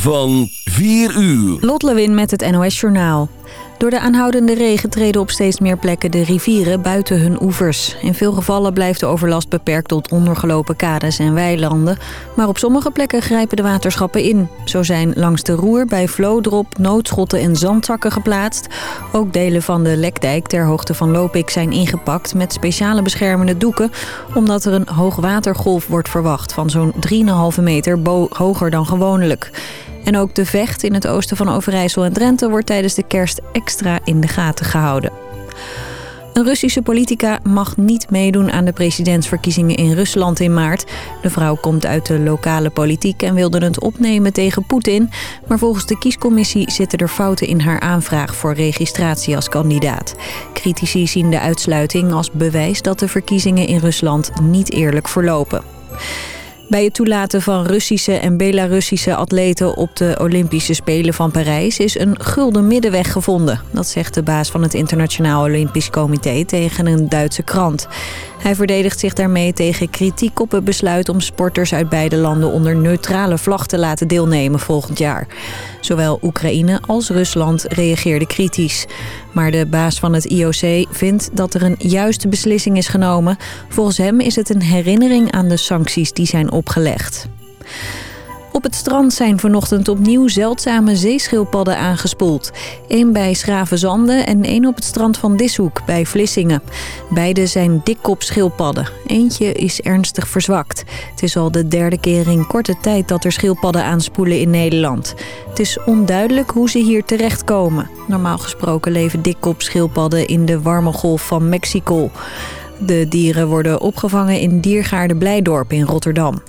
van 4 uur. Lot Lewin met het NOS Journaal. Door de aanhoudende regen treden op steeds meer plekken de rivieren buiten hun oevers. In veel gevallen blijft de overlast beperkt tot ondergelopen kades en weilanden. Maar op sommige plekken grijpen de waterschappen in. Zo zijn langs de roer bij Vlodrop noodschotten en zandzakken geplaatst. Ook delen van de Lekdijk ter hoogte van Lopik zijn ingepakt met speciale beschermende doeken. Omdat er een hoogwatergolf wordt verwacht van zo'n 3,5 meter hoger dan gewoonlijk. En ook de vecht in het oosten van Overijssel en Drenthe wordt tijdens de kerst extra in de gaten gehouden. Een Russische politica mag niet meedoen aan de presidentsverkiezingen in Rusland in maart. De vrouw komt uit de lokale politiek en wilde het opnemen tegen Poetin. Maar volgens de kiescommissie zitten er fouten in haar aanvraag voor registratie als kandidaat. Critici zien de uitsluiting als bewijs dat de verkiezingen in Rusland niet eerlijk verlopen. Bij het toelaten van Russische en Belarussische atleten op de Olympische Spelen van Parijs is een gulden middenweg gevonden. Dat zegt de baas van het Internationaal Olympisch Comité tegen een Duitse krant. Hij verdedigt zich daarmee tegen kritiek op het besluit om sporters uit beide landen onder neutrale vlag te laten deelnemen volgend jaar. Zowel Oekraïne als Rusland reageerden kritisch. Maar de baas van het IOC vindt dat er een juiste beslissing is genomen. Volgens hem is het een herinnering aan de sancties die zijn opgelegd. Op het strand zijn vanochtend opnieuw zeldzame zeeschildpadden aangespoeld. Eén bij Schravenzande en één op het strand van Dishoek bij Vlissingen. Beide zijn dikkopschildpadden. Eentje is ernstig verzwakt. Het is al de derde keer in korte tijd dat er schildpadden aanspoelen in Nederland. Het is onduidelijk hoe ze hier terechtkomen. Normaal gesproken leven dikkopschildpadden in de warme golf van Mexico. De dieren worden opgevangen in Diergaarde Blijdorp in Rotterdam.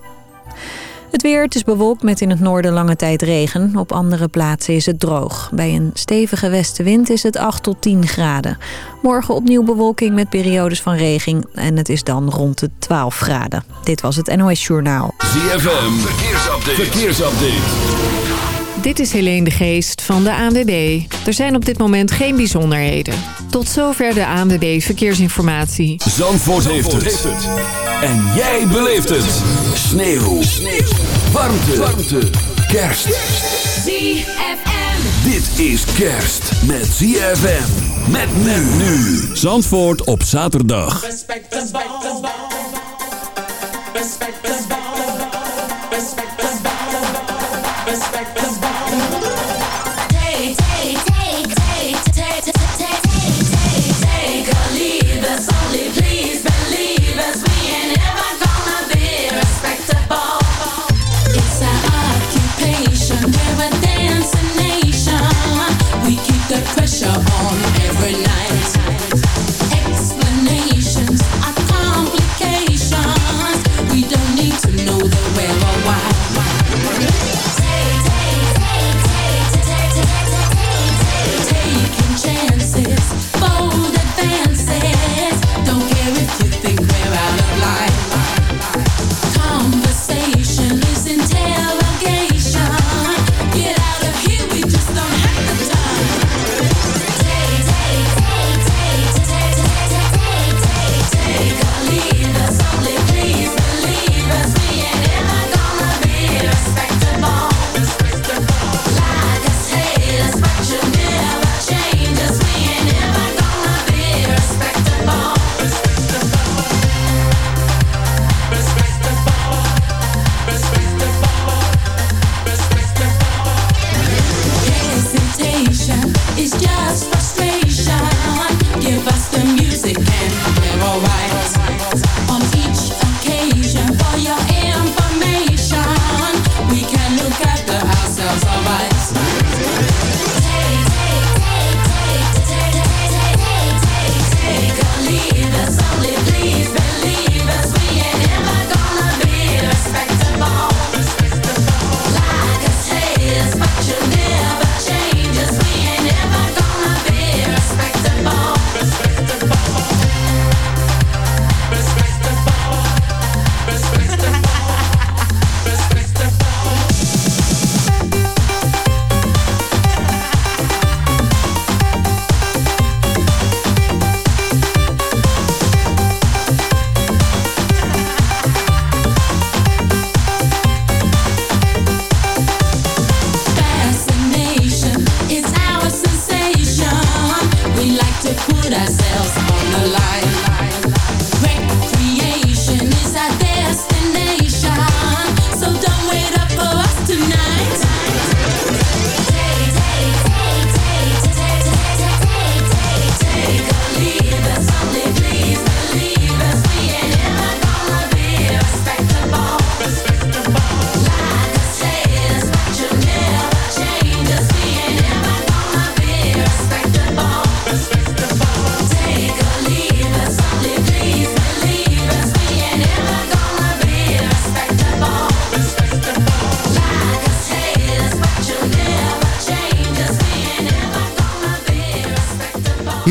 Het weer, het is bewolkt met in het noorden lange tijd regen. Op andere plaatsen is het droog. Bij een stevige westenwind is het 8 tot 10 graden. Morgen opnieuw bewolking met periodes van regen. En het is dan rond de 12 graden. Dit was het NOS Journaal. ZFM, verkeersupdate. verkeersupdate. Dit is Helene de Geest van de ANWB. Er zijn op dit moment geen bijzonderheden. Tot zover de ANWB Verkeersinformatie. Zandvoort, heeft, het. En jij beleeft het. Sneeuw. Sneeuw. Warmte. Warmte. Kerst. ZFM. Dit is kerst met ZFM. Met men nu. Zandvoort op zaterdag. Respect. Respect the ball. Respect overnight.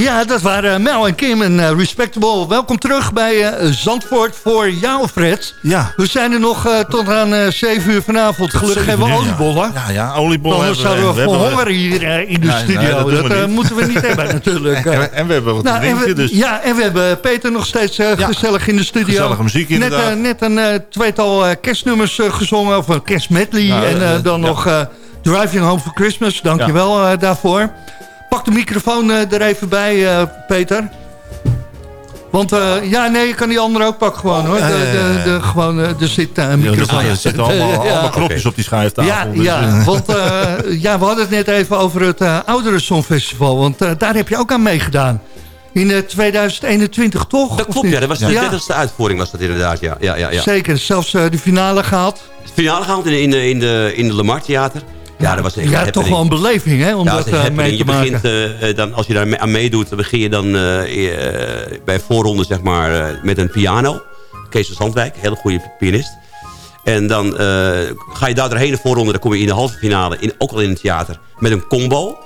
Ja, dat waren Mel en Kim en eh, Respectable. Welkom terug bij eh, Zandvoort voor jou, Fred. Ja. We zijn er nog eh, tot aan eh 7 uur vanavond. Gelukkig hebben we oliebollen. Ja, ja, oliebollen. Anders zouden we hebben- honger hier eh, in de Nee, nee, studio. dat we eh, moeten we niet hebben natuurlijk. eh. En, en we hebben wat Nou, te en drinken, we, dus Ja, en we hebben Peter nog steeds eh, Ja. gezellig in de studio. Gezellige muziek, net, inderdaad. eh, net een eh, tweetal eh, kerstnummers eh, gezongen, of een kerstmedley. En eh, eh, dan nog eh, Driving Home for Christmas. Dankjewel eh daarvoor. Pak de microfoon eh, er even bij, eh, Peter. Want eh, ja, nee, je kan die andere ook pakken gewoon hoor. De, de, de, gewoon, eh, er zit eh, een Ja, er microfoon. zitten- er zitten allemaal, Ja. allemaal knopjes op die schuiftafel. Ja, dus, ja, want eh, ja, we hadden het net even over het uh, Oudere Songfestival. Want daar heb je ook aan meegedaan. In eh, 2021 toch? Dat klopt, ja. Dat was de Ja, 30ste uitvoering was dat inderdaad, ja. ja, ja, ja. Zeker, zelfs eh, de finale gehaald. Het finale gehaald in, in, de- in de, in de Lamar Theater. Ja, dat was echt Ja, toch wel een beleving hè, om Ja, dat eh, mee te Je maken. begint, eh, eh, dan, als je daar aan meedoet, dan begin je dan eh, bij voorronde zeg maar, met een piano. Kees van Zandwijk, hele goede pianist. En dan ga je daar doorheen de voorronde, dan kom je in de halve finale, in, ook al in het theater, met een combo.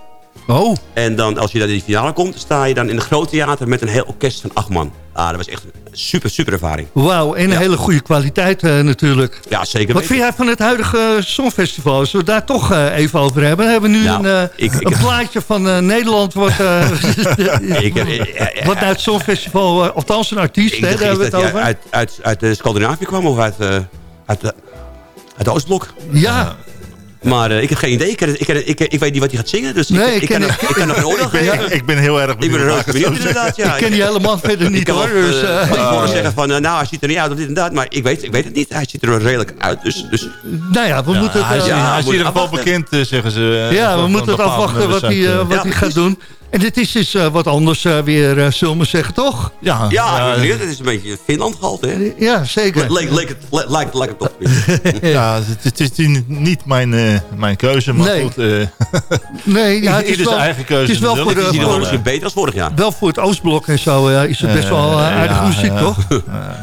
Oh, En dan, als je dan in de finale komt, sta je dan in een groot theater met een heel orkest van acht man. Ah, dat was echt een super, super ervaring. wauw. En een hele goede kwaliteit eh, natuurlijk. Ja, zeker Wat weten. vind jij van het huidige eh, Songfestival? Als we het daar toch eh, even over hebben. We hebben nu Nou, een, ik- plaatje van Nederland... Wat, wat naar het Songfestival... althans een artiest, hè, daar hebben we het over. uit, uit, uit Scandinavië kwam of uit, uit, uit de Oostblok. Ja, Maar eh, ik heb geen idee. Ik, ken- ik, ken- ik, ik weet niet wat hij gaat zingen. Dus Nee, ik, ik ik, ken nog- ik kan nog een oordeel ik, ben, geven. ik ben heel erg Ik ben benieuwd. er ik benieuwd zo inderdaad. Ja. ik ken die helemaal verder Ik niet kan hoor. wel, Dus, eh, eh, van tevoren zeggen van, eh, nou, hij ziet er niet uit of dit en dat. Maar ik weet, ik weet het niet. Hij ziet er redelijk uit. Dus, dus nou ja, we Ja, moeten hij hij ieder geval afwachten. bekend, zeggen ze. Ja, we moeten het afwachten wat hij, gaat doen. En dit is dus eh, wat anders eh, weer, eh, zullen we zeggen, toch? Ja, ja, het, het is een beetje Finland gehaald, hè? Ja, zeker. Leek, leek het, le- lijkt, lijkt het toch. ja, het, het is niet mijn, eh, mijn keuze, maar Nee. goed. eh, Nee, ja, het is wel, zijn eigen keuze. het is wel voor, natuurlijk. de, Het is voor, misschien beter als vorig jaar. wel voor het Oostblok en zo eh, is het best wel aardige ja, muziek, ja. toch?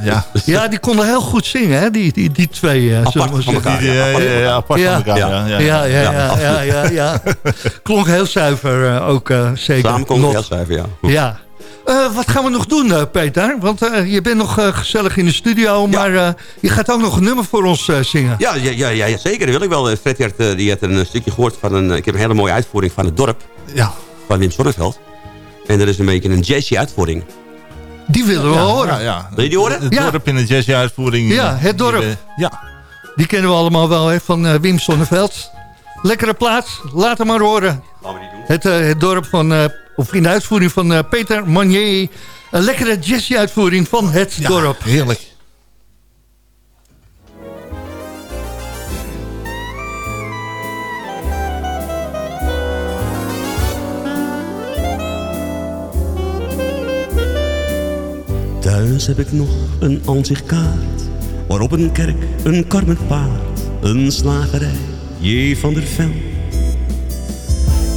Ja, Ja, die konden heel goed zingen, hè, die, die, die twee. eh, zullen we van zeggen. elkaar. die, ja, eh, apart. apart van elkaar. Ja. Ja, Ja, ja, ja, ja, ja, ja, ja. Klonk heel zuiver eh, ook, eh, zeker. Samen Nog. heel schrijven, ja. Ja. Eh, wat gaan we nog doen, eh, Peter? Want eh, je bent nog gezellig in de studio, maar eh, je gaat ook nog een nummer voor ons eh, zingen. Ja, ja, ja, ja, zeker. Dat wil ik wel. Fred die had, die had een stukje gehoord van een... Ik heb een hele mooie uitvoering van het dorp. ja. Van Wim Sonneveld. En dat is een beetje een jazzy uitvoering. Die willen we horen. Ja, ja. Wil je die horen? Het dorp in de jazzy-uitvoering. Ja, het dorp. Die, Ja, Die kennen we allemaal wel, hè, van eh, Wim Sonneveld. Lekkere plaats, laat hem maar horen. Gaan we die doen? Het, eh, het dorp van, eh, of in de uitvoering van eh, Peter Manier. Een lekkere jazzy-uitvoering van het ja, dorp. heerlijk. Thuis heb ik nog een aanzichtkaart. Waarop een kerk, een kar met paard. Een slagerij, J. van der Vel.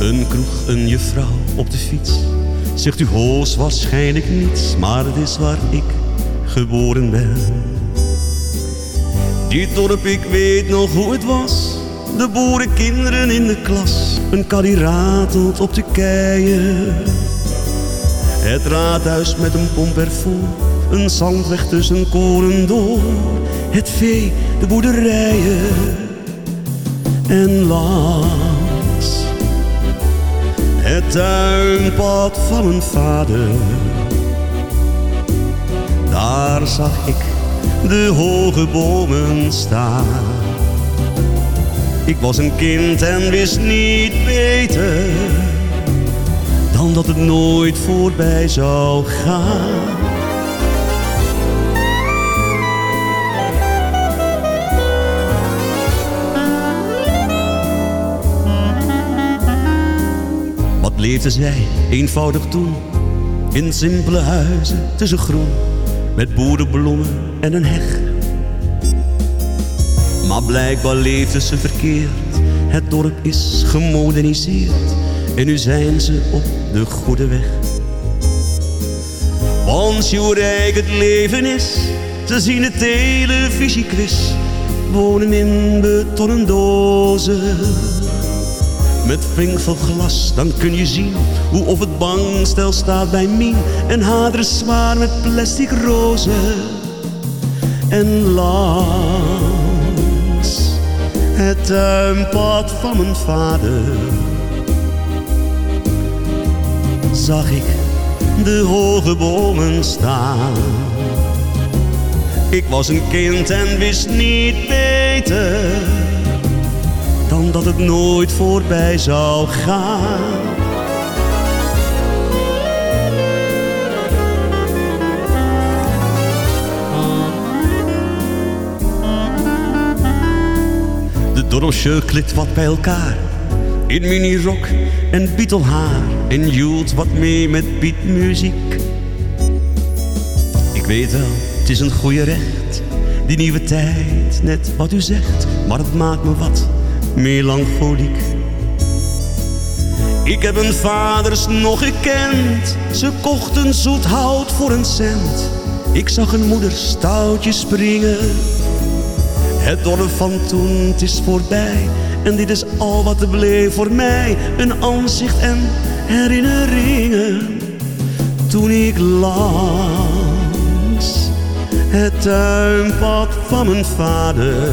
Een kroeg, een juffrouw op de fiets. Zegt u hoos waarschijnlijk niets. Maar het is waar ik geboren ben. Dit dorp, ik weet nog hoe het was. De boerenkinderen in de klas. Een kar die ratelt op de keien. Het raadhuis met een pomp ervoor, een zandweg tussen koren door. Het vee, de boerderijen en langs. Het tuinpad van mijn vader. Daar zag ik de hoge bomen staan. Ik was een kind en wist niet beter dan dat het nooit voorbij zou gaan. Leefden zij eenvoudig toen, in simpele huizen tussen groen, met boerenbloemen en een heg. Maar blijkbaar leefden ze verkeerd, het dorp is gemoderniseerd en nu zijn ze op de goede weg. Want hoe rijk het leven is, ze zien de televisiequiz, wonen in betonnen dozen. Met sprinkel glas. Dan kun je zien hoe of het bankstel staat bij Mien. En haderen zwaar met plastic rozen. En langs het tuinpad van mijn vader zag ik de hoge bomen staan. Ik was een kind en wist niet dat het nooit voorbij zou gaan. De dorpsje klikt wat bij elkaar. In minirok en bietelhaar. En joelt wat mee met beatmuziek. Ik weet wel, het is een goede recht. Die nieuwe tijd, net wat u zegt. Maar het maakt me wat melancholiek. Ik heb een vaders nog gekend. Ze kochten zoet hout voor een cent. Ik zag een moeder stoutjes springen. Het dorp van toen, het is voorbij. En dit is al wat er bleef voor mij. Een aanzicht en herinneringen. Toen ik langs het tuinpad van mijn vader.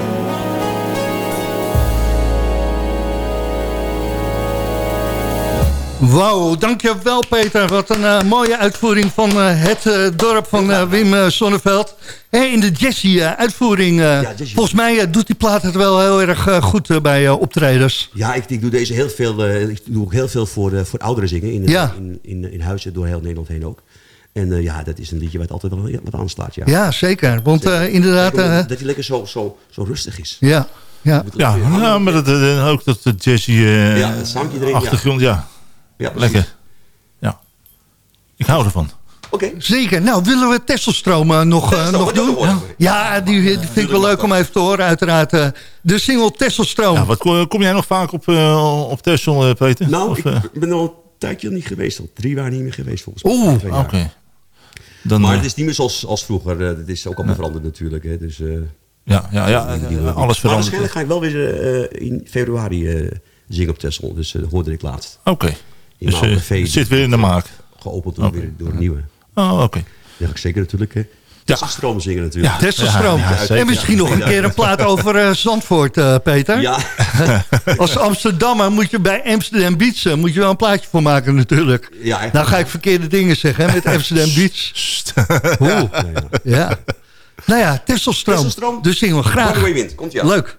Wauw, dankjewel Peter. Wat een eh, mooie uitvoering van eh, het eh, dorp van Wim Sonneveld. Hè, in de. Jessie. volgens mij doet die plaat het wel heel erg goed bij optredens. Ja, ik, ik doe deze heel veel, eh, ik doe ook heel veel voor, voor ouderen zingen. In, Ja. in, in, in huizen door heel Nederland heen ook. En eh, ja, dat is een liedje wat altijd wel wat aanslaat. Ja, Ja, zeker. Want eh, inderdaad... Eh, dat hij lekker zo, zo, zo rustig is. ja, ja. Ja, nou, maar dat, ook dat de jazzy Ja, het zangje erin, ja. achtergrond, ja. Ja, precies. Lekker. Ja. Ik hou ervan. Oké. Zeker. Nou, willen we Tesselstroom eh, nog, eh, nog doen? Ja, die, die vind ik wel leuk om even te horen, uiteraard. eh, de single Tesselstroom. Ja, wat, kom jij nog vaak op, eh op Texel, eh, Peter? Nou, Of, ik, ik ben al een tijdje niet geweest. Al drie jaar niet meer geweest volgens mij. Oeh. Oké. Dan, Maar het is niet meer zoals als vroeger. Het is ook allemaal veranderd natuurlijk. Hè. Dus, eh, ja, ja, ja, alles Maar verandert. waarschijnlijk ga ik wel weer eh, in februari eh, zingen op Texel. Dus dat hoorde ik laatst. Oké. Dus eh, het zit weer in de maak. Geopend door, weer, door een nieuwe. Oh, oké. Ja, ik zeker natuurlijk. Hè. Ja. Zingen natuurlijk. Ja. Tesselstroom. Ja, ja, zeker. en misschien nog een keer een plaat over eh, Zandvoort, eh, Peter. Ja, Als Amsterdammer moet je bij Amsterdam Beach moet je wel een plaatje voor maken natuurlijk. ja. Nou ga ik verkeerde dingen zeggen hè, met Amsterdam Beach. Oeh, Ja. Nou ja, Tesselstroom. Tesselstroom. Dus zingen we graag. Komt. Leuk.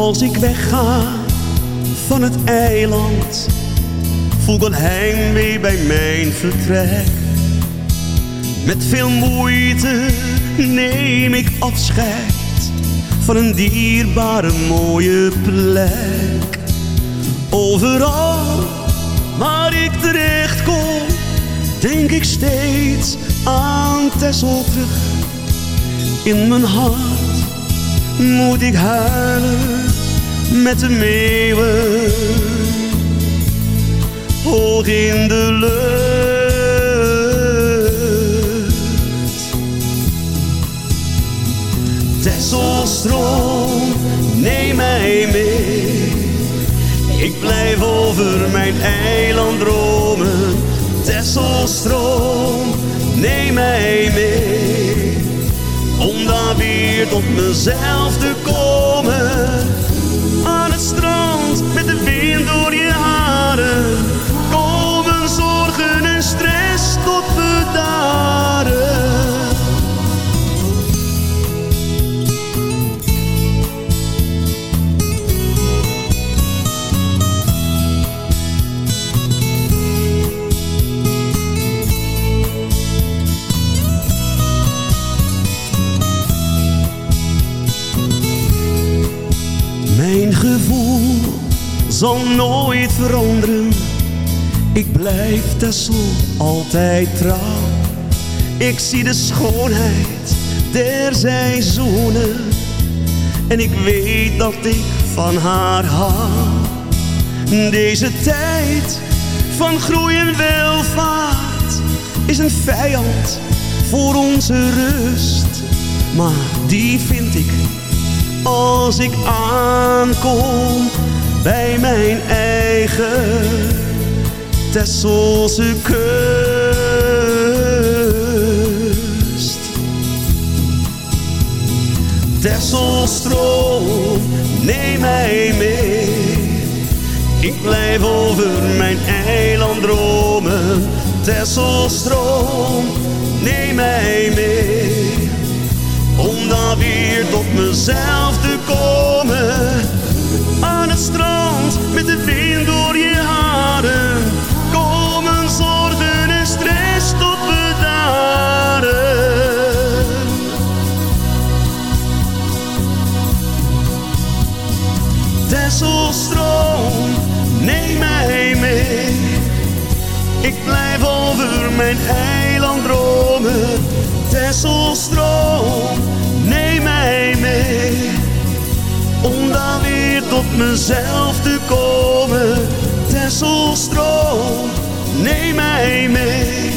Als ik wegga van het eiland, voel een heimwee bij mijn vertrek. Met veel moeite neem ik afscheid van een dierbare mooie plek. Overal waar ik terecht kom, denk ik steeds aan Texel terug. In mijn hart moet ik huilen met de meeuwen hoog in de lucht. Tesselstroom, neem mij mee. Ik blijf over mijn eiland dromen. Tesselstroom, neem mij mee om daar weer tot mezelf te zal nooit veranderen. Ik blijf Tessel altijd trouw. Ik zie de schoonheid der seizoenen. En ik weet dat ik van haar hou. Deze tijd van groei en welvaart is een vijand voor onze rust. Maar die vind ik als ik aankom bij mijn eigen Tesselse kust. Tesselstroom, neem mij mee. Ik blijf over mijn eiland dromen. Tesselstroom, neem mij mee. Om dan weer tot mezelf te mezelf te komen. Tesselstroom, neem mij mee.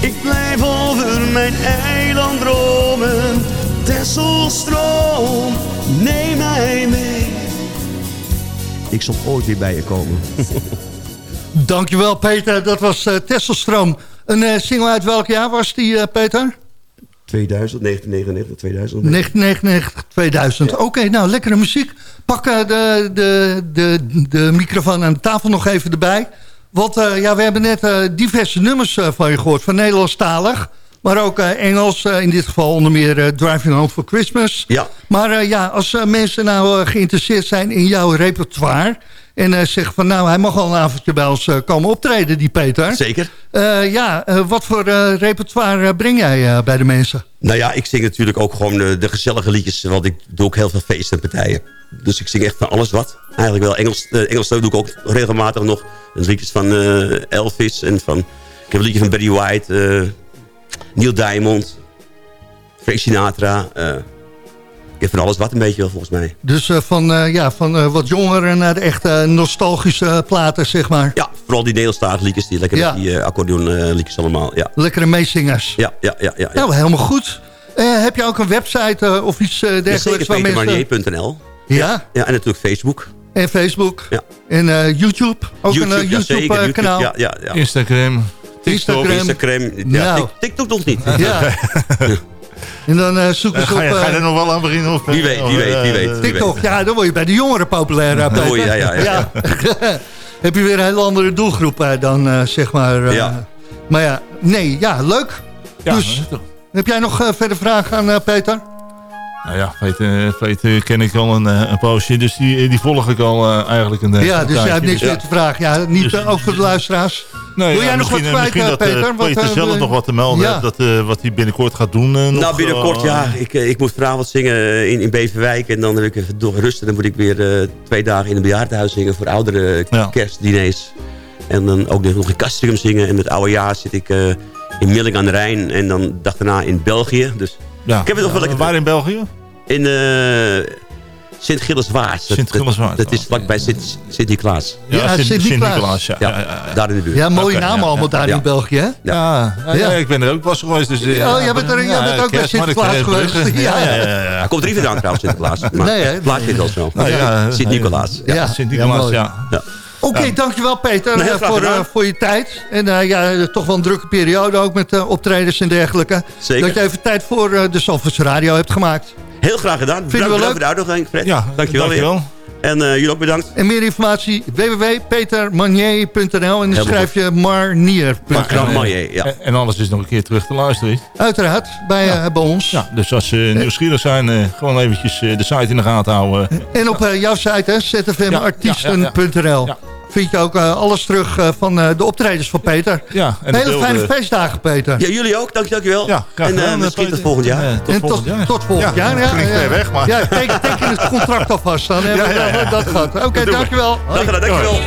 Ik blijf over mijn eiland dromen. Tesselstroom, neem mij mee. Ik zal ooit weer bij je komen. Dankjewel Peter, dat was uh, Tesselstroom. Een uh, single uit welk jaar was die uh, Peter? 2000, 1999, 2000. 1999, 2000. Ja. Oké, okay, nou lekkere muziek. Pak de, de, de, de microfoon aan de tafel nog even erbij. Want ja, we hebben net diverse nummers van je gehoord, van Nederlandstalig. Maar ook Engels, in dit geval onder meer Driving Home for Christmas. Ja. Maar ja, als mensen nou geïnteresseerd zijn in jouw repertoire... en zeggen van nou, hij mag al een avondje bij ons komen optreden, die Peter. Zeker. ja, wat voor repertoire breng jij bij de mensen? Nou ja, ik zing natuurlijk ook gewoon de, de, gezellige liedjes... want ik doe ook heel veel feesten en partijen. Dus ik zing echt van alles wat. Eigenlijk wel Engels, Engels doe ik ook regelmatig nog. Liedjes van Elvis en van... Ik heb een liedje van Betty White... Neil Diamond, Frank Sinatra. Uh, ik heb van alles wat een beetje wel volgens mij. Dus uh, van, uh, ja, van wat jongeren naar de echte nostalgische platen, zeg maar. Ja, vooral die Nederlandstalige liedjes, die lekker ja. die accordeon liedjes allemaal. Ja. Lekkere meezingers. Ja, ja, ja, ja, Nou, helemaal goed. heb je ook een website of iets dergelijks? Ja, zeker, petermanier.nl. Ja? Ja, en natuurlijk Facebook. En Facebook. Ja. En YouTube. Ook YouTube, een YouTube-kanaal. Ja, ja, ja. Instagram. Instagram. Instagram. Ja, Nou. TikTok nog niet. Ja. en dan uh, zoeken ze ga, je, op... ga je uh, er nog wel aan beginnen? Of, Wie weet, wie weet, wie weet. TikTok, weet. ja, dan word je bij de jongeren populair. Uh, Dan word je- ja, ja, ja, ja. Heb je weer een hele andere doelgroep uh, dan, uh, zeg maar. Uh, Ja. Maar ja, nee, ja, leuk. Ja, dus, heb jij nog uh, verder vragen aan uh, Peter? Nou ja, Peter, Peter ken ik al een, eh, een poosje, dus die, die volg ik al eh, eigenlijk een, ja, een dus jij hebt niks meer te vragen. Ja, niet Dus- ook voor de luisteraars. Nee, Wil ja, jij nog wat kwijt, misschien uh, dat eh, Peter? Wat, Peter uh, zelf nog wat te melden Ja. heeft, dat, eh, wat hij binnenkort gaat doen. eh, nog, Nou, binnenkort, eh, ja. Ik, eh, ik moet vanavond zingen in, in Beverwijk. En dan heb ik even door rust. En dan moet ik weer eh, twee dagen in een bejaardenhuis zingen voor oudere Ja. kerstdiners. En dan ook nog in Castrium zingen. En met oude jaar zit ik eh, in Milling aan de Rijn. En dan de dag daarna in België. Dus ja. ik heb het nog wel lekker- Waar in België? in eh Sint-Gilles-Waard. Dat- Sint-Gilles-Waard, Dat, dat is oh, vlakbij Sint- Sint-Nicolaas. Ja, Sint-Nicolaas. ja. Ja, Ja, ja, ja. daar in de buurt. Ja, mooie namen ja, allemaal ja. daar Ja. in België, hè? Ja, ja, Ja. ja, ik ben er ook pas geweest. Dus, Oh, jij bent er- jij bent ook bij Sinterklaas eh, geweest. Ja. Ja, ja. Hij komt er niet vandaan trouwens, Sinterklaas. Maar Nee, hè? het plaatje wel zo. Ja, Sint-Nicolaas. Ja. Sint-Nicolaas, ja. Oké, dankjewel Peter Nee, eh, voor, eh, voor je tijd. En eh, ja, toch wel een drukke periode ook met eh, optredens en dergelijke. Zeker. Dat je even tijd voor eh, de Zalvoorts Radio hebt gemaakt. Heel graag gedaan. we Bedankt leuk. voor de uitnodiging, Fred. Ja, dankjewel, weer. dankjewel. En eh, jullie ook bedankt. En meer informatie www.petermanier.nl en dan schrijf je marnier.nl. Marnier, ja. En, en alles is nog een keer terug te luisteren. Uiteraard, bij, bij ons. Ja, dus als ze nieuwsgierig zijn, eh, gewoon eventjes de site in de gaten houden. En op jouw site, hè, zfmartiesten.nl. Vind je ook eh, alles terug eh, van eh, de optredens van Peter. Ja, en Hele beelden- fijne feestdagen, Peter. Ja, jullie ook. Dank, dankjewel. Ja, graag en gedaan, misschien Peter. tot volgend jaar. Eh, tot en volgend tot, jaar. tot volgend Ja, jaar. Ja, klinkt weg, maar- Ja, teken, teken het contract alvast. Dan hebben we Ja, ja, ja. dat gehad. Oké, we. dankjewel. Dag gedaan, dankjewel.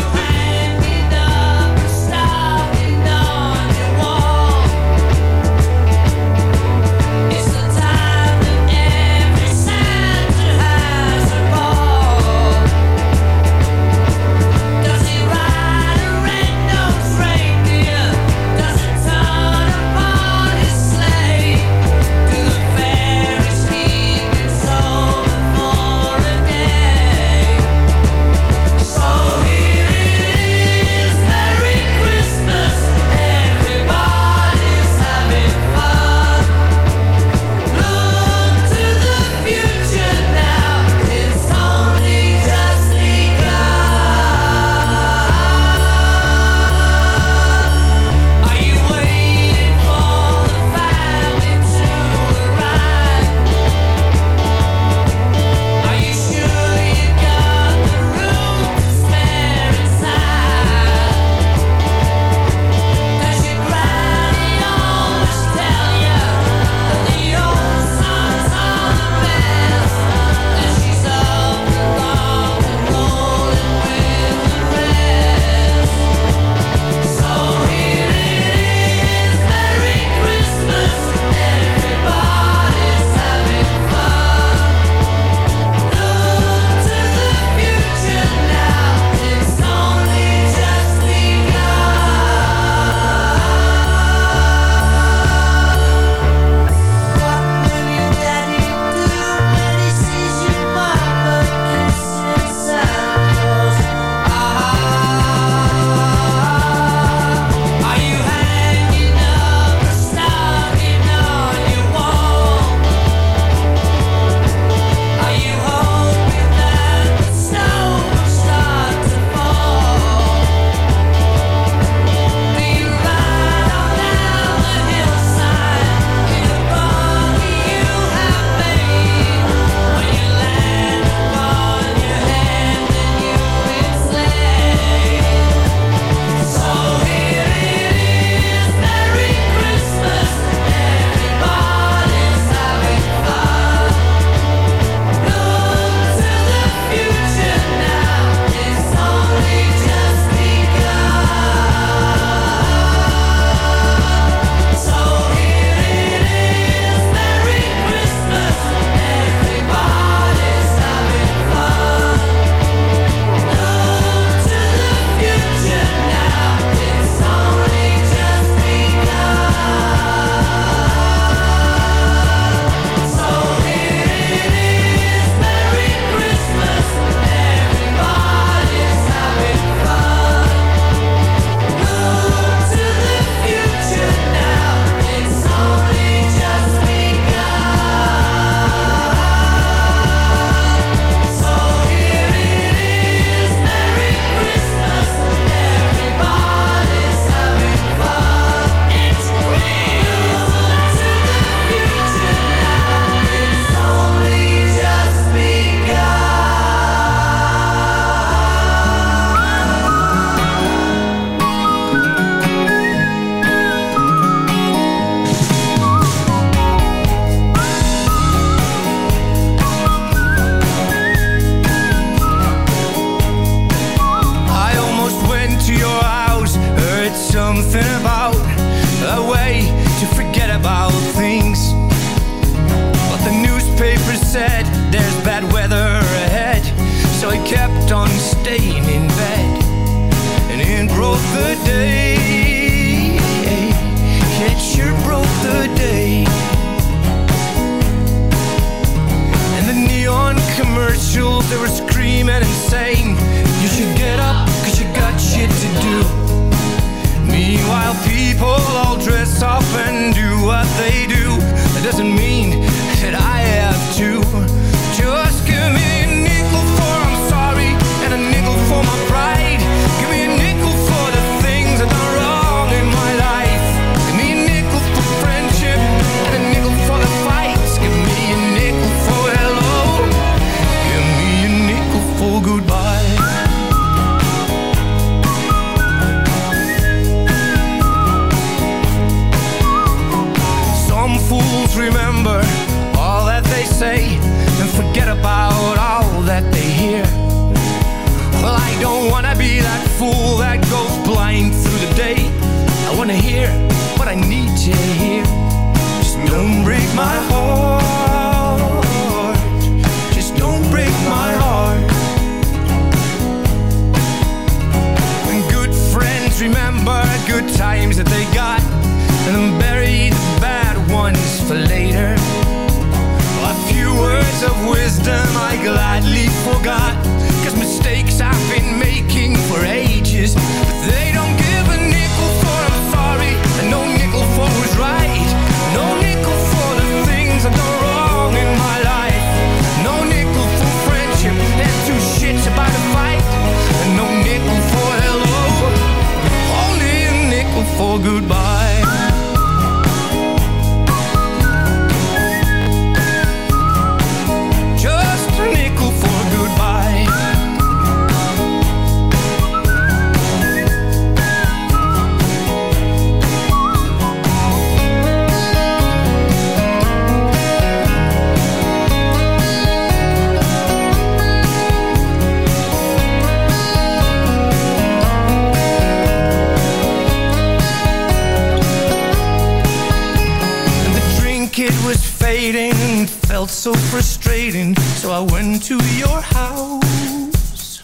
Good times that they got and then bury the bad ones for later. A few words of wisdom I gladly forgot. Cause mistakes I've been making for ages. But they don't give a nickel for I'm sorry, and no nickel for who's right. For goodbye. So frustrating. So I went to your house.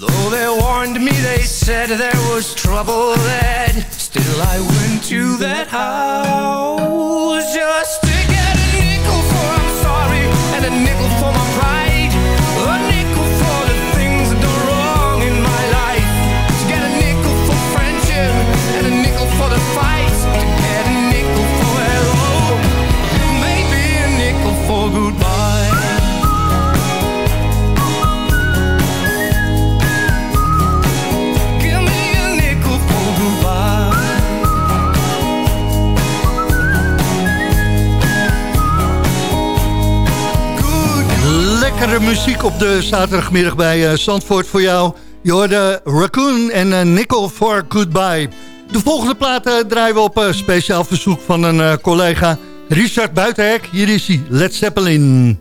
Though they warned me, they said there was trouble ahead. Still, I went to that house just to get a nickel for I'm sorry and a Lekkere muziek op de zaterdagmiddag bij eh, Zandvoort voor jou. Je hoorde Raccoon en eh, Nickel for Goodbye. De volgende plaat eh, draaien we op speciaal verzoek van een collega. Richard Buitenhek, hier is hij, Led Zeppelin.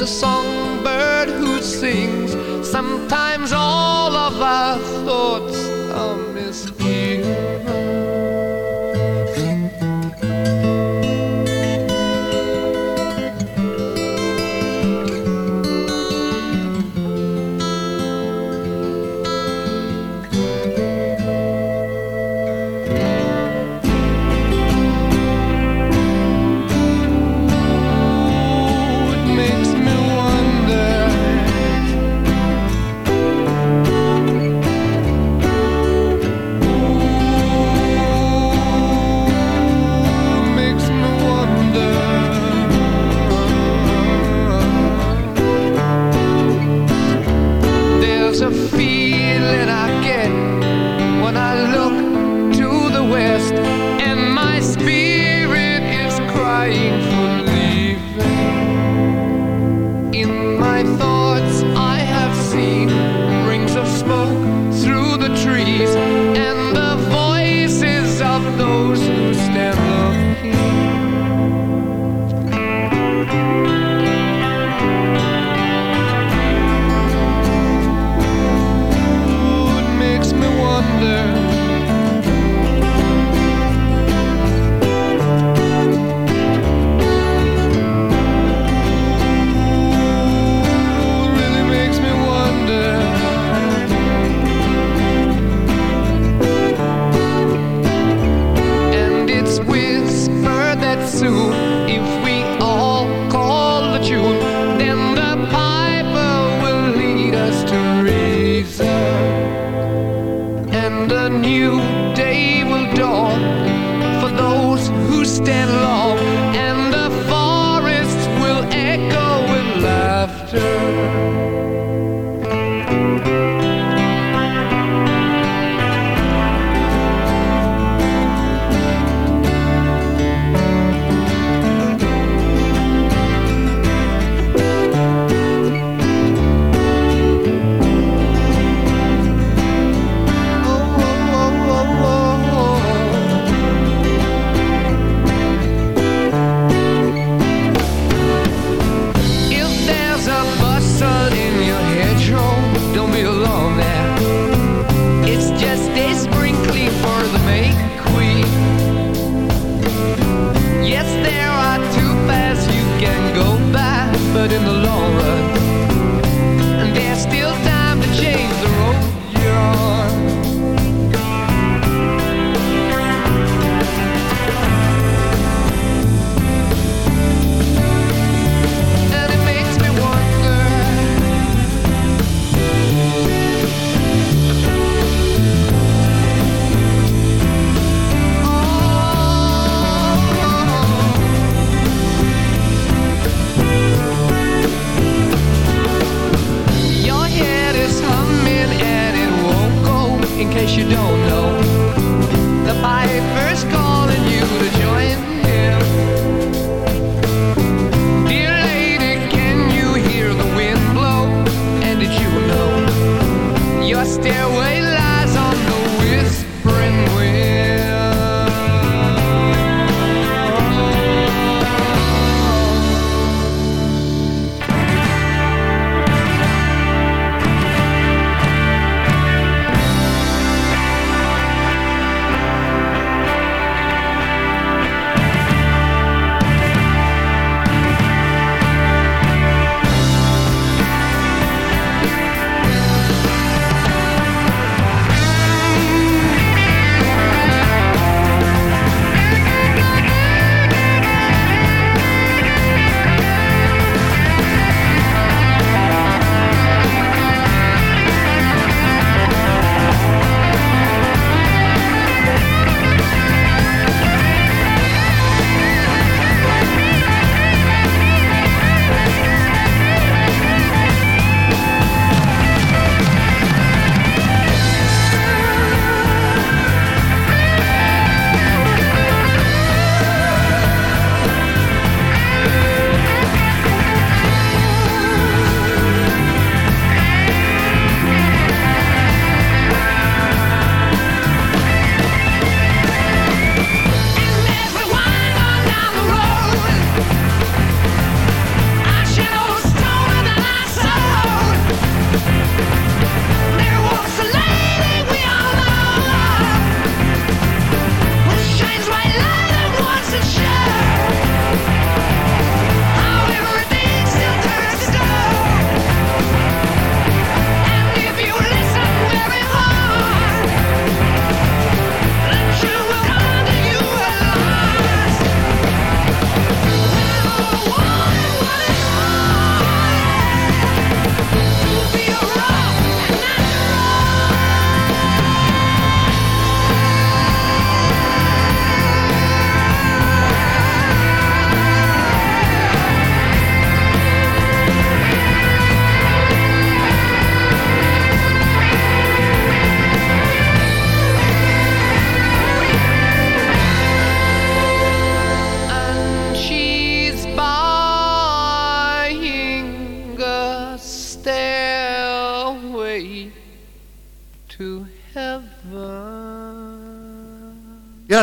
A songbird who sings. Sometimes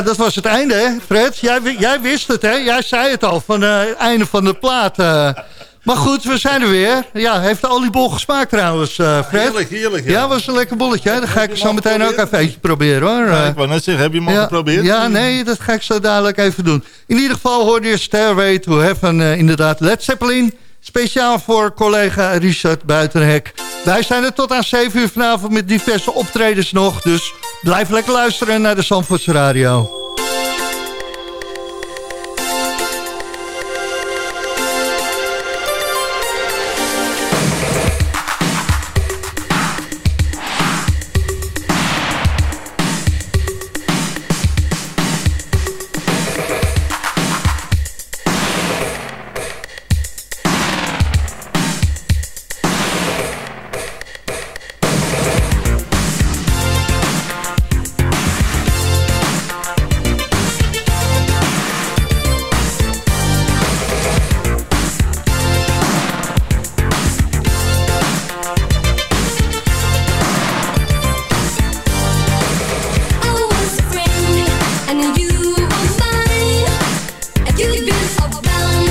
dat was het einde, hè, Fred? Jij, jij wist het, hè? Jij zei het al, van eh, het einde van de plaat. eh. Maar goed, we zijn er weer. Ja, heeft de oliebol gesmaakt trouwens, eh, Fred? Heerlijk, heerlijk. Ja, was een lekker bolletje, hè? Dan ga ik zo meteen ook even eentje proberen, hoor. Ja, Eh, ik wou net zeggen, heb je hem al ja, geprobeerd? Ja, nee, dat ga ik zo dadelijk even doen. In ieder geval hoorde je Stairway to Heaven, eh, inderdaad, Led Zeppelin. Speciaal voor collega Richard Buitenhek. Wij zijn er tot aan 7 uur vanavond met diverse optredens nog. Dus blijf lekker luisteren naar de Zandvoorts Radio. you feel so down.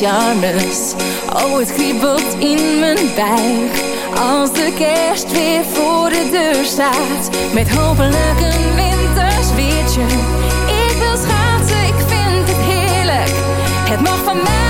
charmes. Oh, het kriebelt in mijn buik. Als de kerst weer voor de deur staat. Met hopelijk een wintersweertje. Ik wil schaatsen, ik vind het heerlijk. Het mag van mij.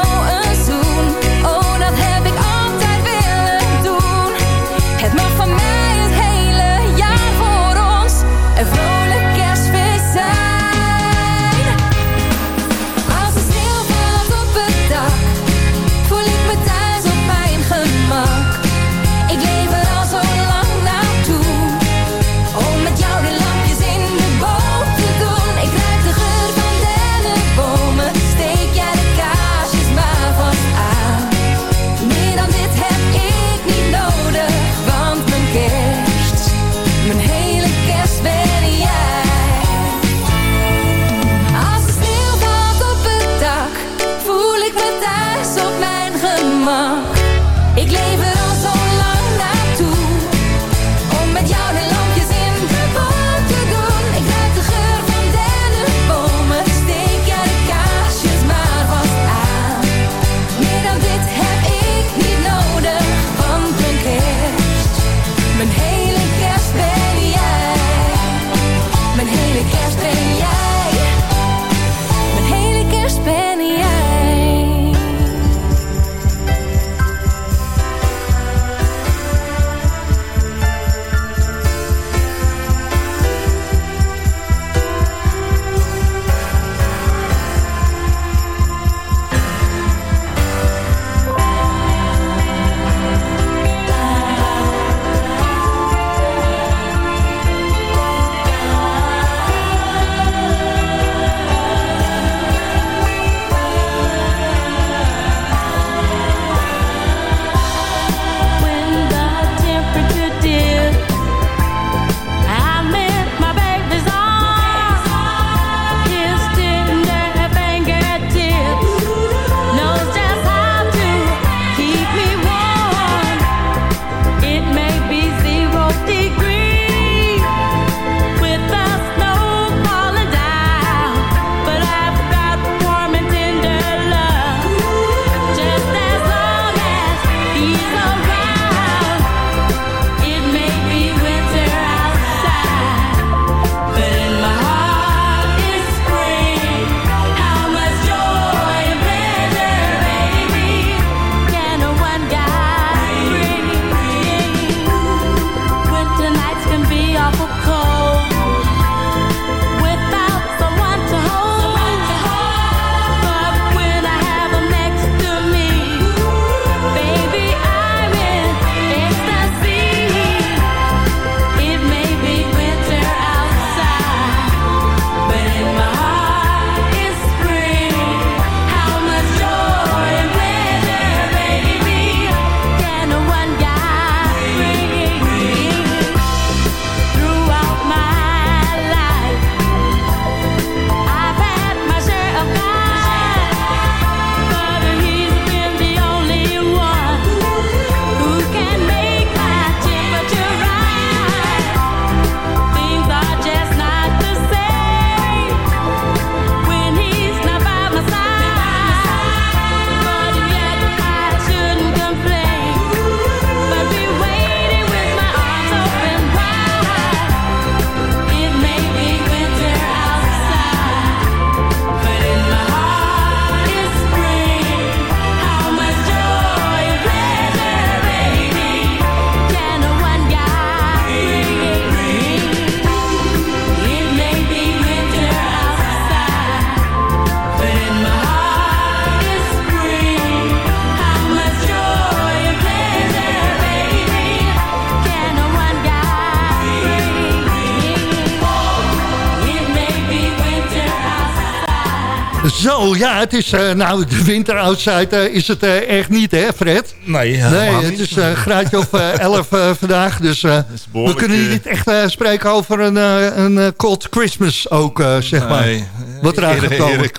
Ja, het is, eh, nou, de winter outside eh, is het eh, echt niet, hè, Fred? Nee, het niet. is een graadje of eh, 11 eh, vandaag. Dus we kunnen niet echt spreken over een, een cold Christmas ook, zeg maar. Nee, Wat eraan gaat komen.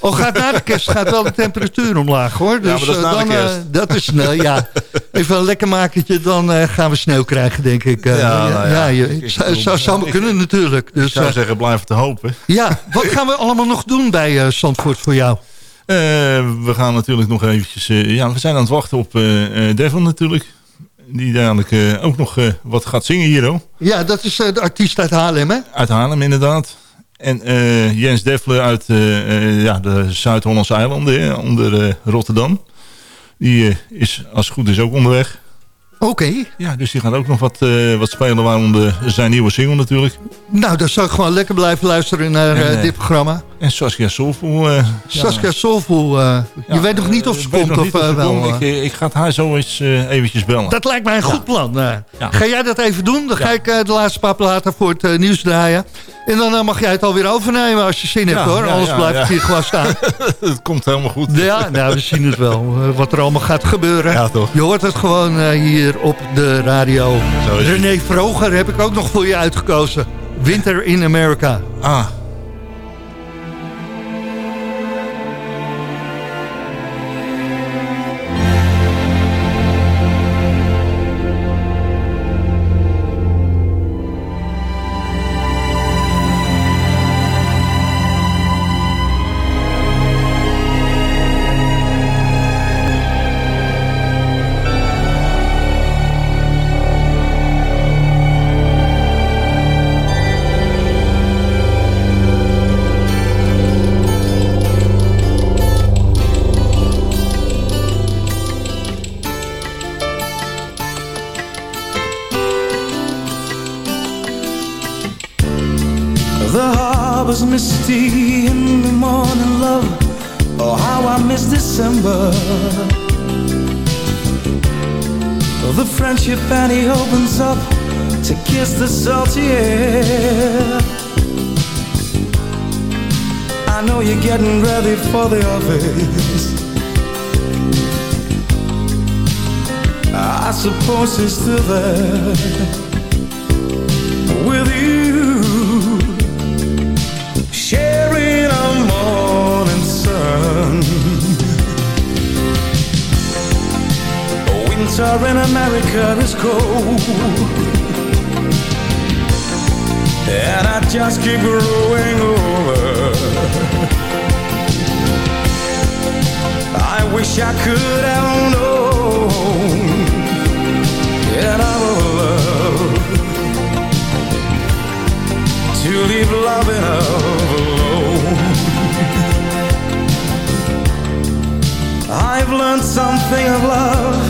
Oh, gaat na de kerst gaat wel de temperatuur omlaag, hoor. Dus maar dat is na de dan, kerst. dat is, ja, even een lekker makertje, dan eh, gaan we sneeuw krijgen, denk ik. Eh, Ja, nou ja, je- ik- ik zou, zou, ik- kunnen natuurlijk. Dus, Ik zou eh, zeggen, blijf te hopen. ja, wat gaan we allemaal nog doen bij Zandvoort voor jou? We gaan natuurlijk nog eventjes... ja, we zijn aan het wachten op Devon natuurlijk. Die dadelijk ook nog wat gaat zingen hier, hoor. Ja, dat is de artiest uit Haarlem, hè? Uit Haarlem inderdaad. En Jens Defle uit ja, de Zuid-Hollandse eilanden onder Rotterdam. Die eh, is als het goed is ook onderweg. Oké. Ja, dus die gaat ook nog wat, eh, wat spelen, waaronder zijn nieuwe single natuurlijk. Nou, dan zou ik gewoon lekker blijven luisteren naar eh, En, dit programma. En Saskia Soulful. eh, Saskia Soulful, eh, je ja, weet nog niet of ze komt of wel. Ik, ik ga haar zo eens eventjes bellen. Dat lijkt mij een goed plan. Ja. Ga jij dat even doen? Dan ga ik de laatste paar platen voor het nieuws draaien. En dan eh, mag jij het alweer overnemen als je zin hebt hoor. ja, Anders ja, blijft het hier gewoon staan. het komt helemaal goed. ja, nou we zien het wel. eh, wat er allemaal gaat gebeuren. Ja, toch. Je hoort het gewoon eh, hier op de radio. René Vroger heb ik ook nog voor je uitgekozen. Winter in America. Ah, up to kiss the salty air. I know you're getting ready for the office. I suppose he's still there with you Winter in America is cold, and I just keep growing older. I wish I could have known that our love to leave loving alone. I've learned something of love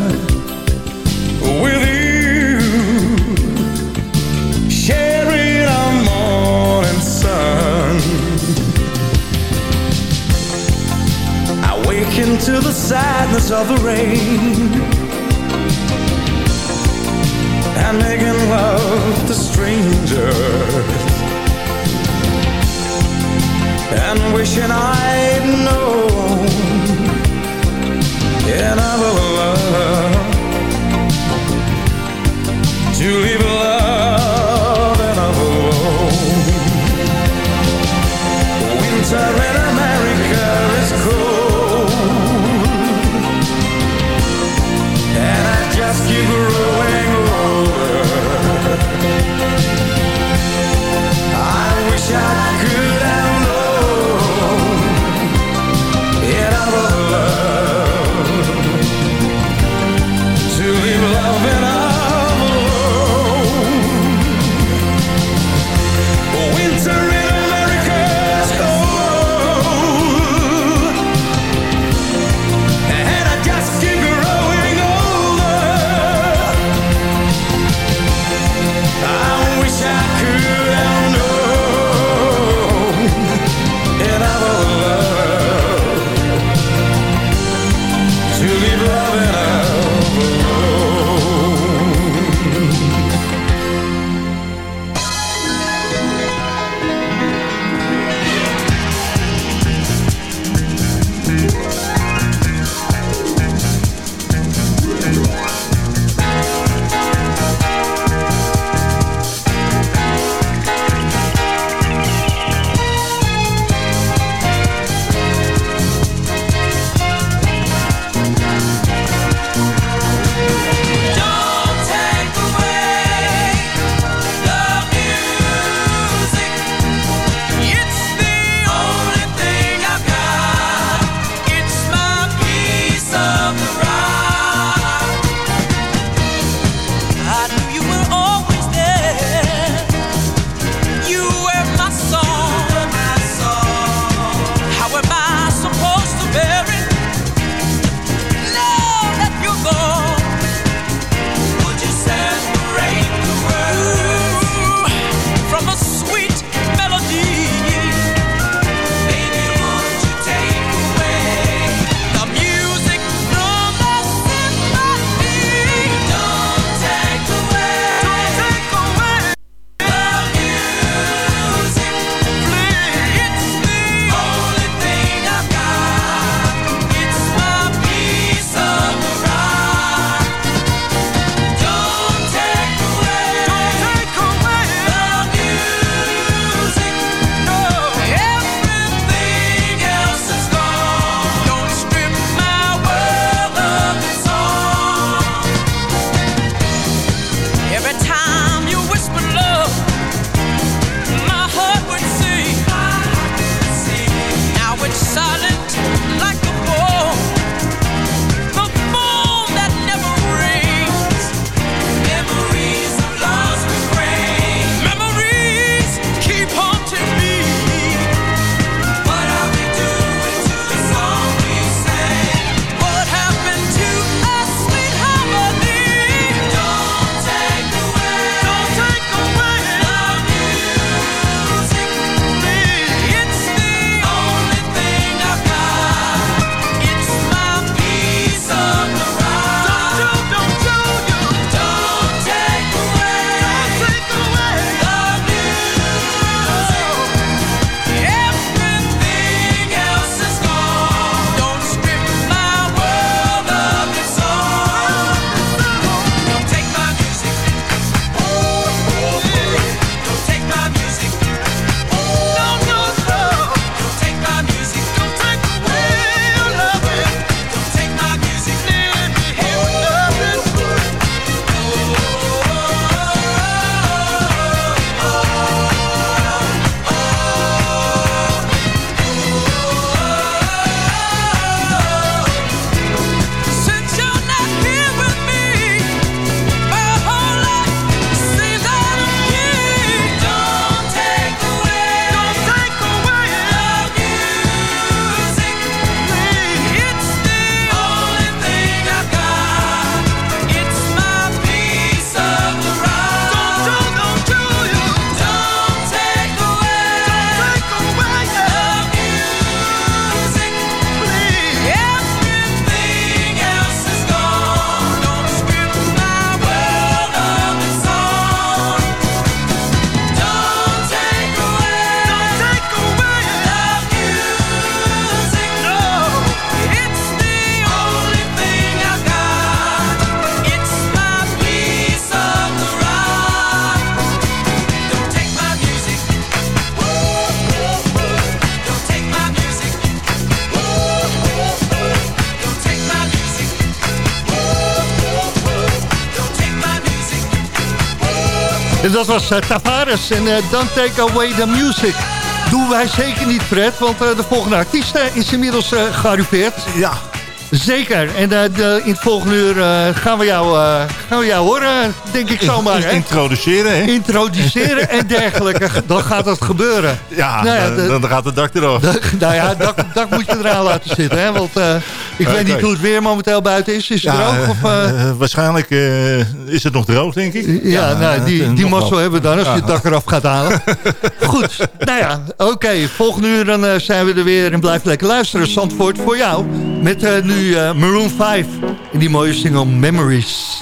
I wake into the sadness of the rain. And making love to strangers. And wishing I'd known dat was eh, Tavares en eh, Don't Take Away The Music. Doen wij zeker niet, Fred, want eh, de volgende artiest is inmiddels gearriveerd. Ja. Zeker. En de, in het volgende uur gaan, we jou, gaan we jou horen, denk ik zomaar. Hè? Introduceren, hè? Introduceren en dergelijke. Dan gaat dat gebeuren. Ja, nou dan gaat het dak erover. Nou ja, dak, dak moet je eraan laten zitten, hè? Want... Ik weet niet hoe het weer momenteel buiten is. Is het droog? Eh, of, eh? Eh, waarschijnlijk is het nog droog, denk ik. Ja, nou, die, die mossel hebben we dan als je het dak eraf gaat halen. Goed, nou ja, oké. Okay. Volgende uur dan zijn we er weer en blijf lekker luisteren. Zandvoort voor jou. Met nu Maroon 5 in die mooie single Memories.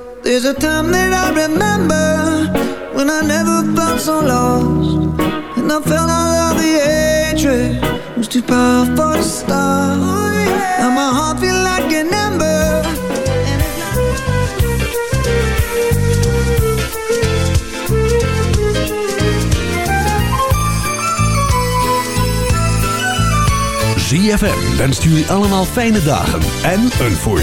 There's a time that I remember when I never felt so lost, and I felt all of the hatred was too powerful to stop. Now my heart feel like an ember. ZFM wenst jullie allemaal fijne dagen en een voor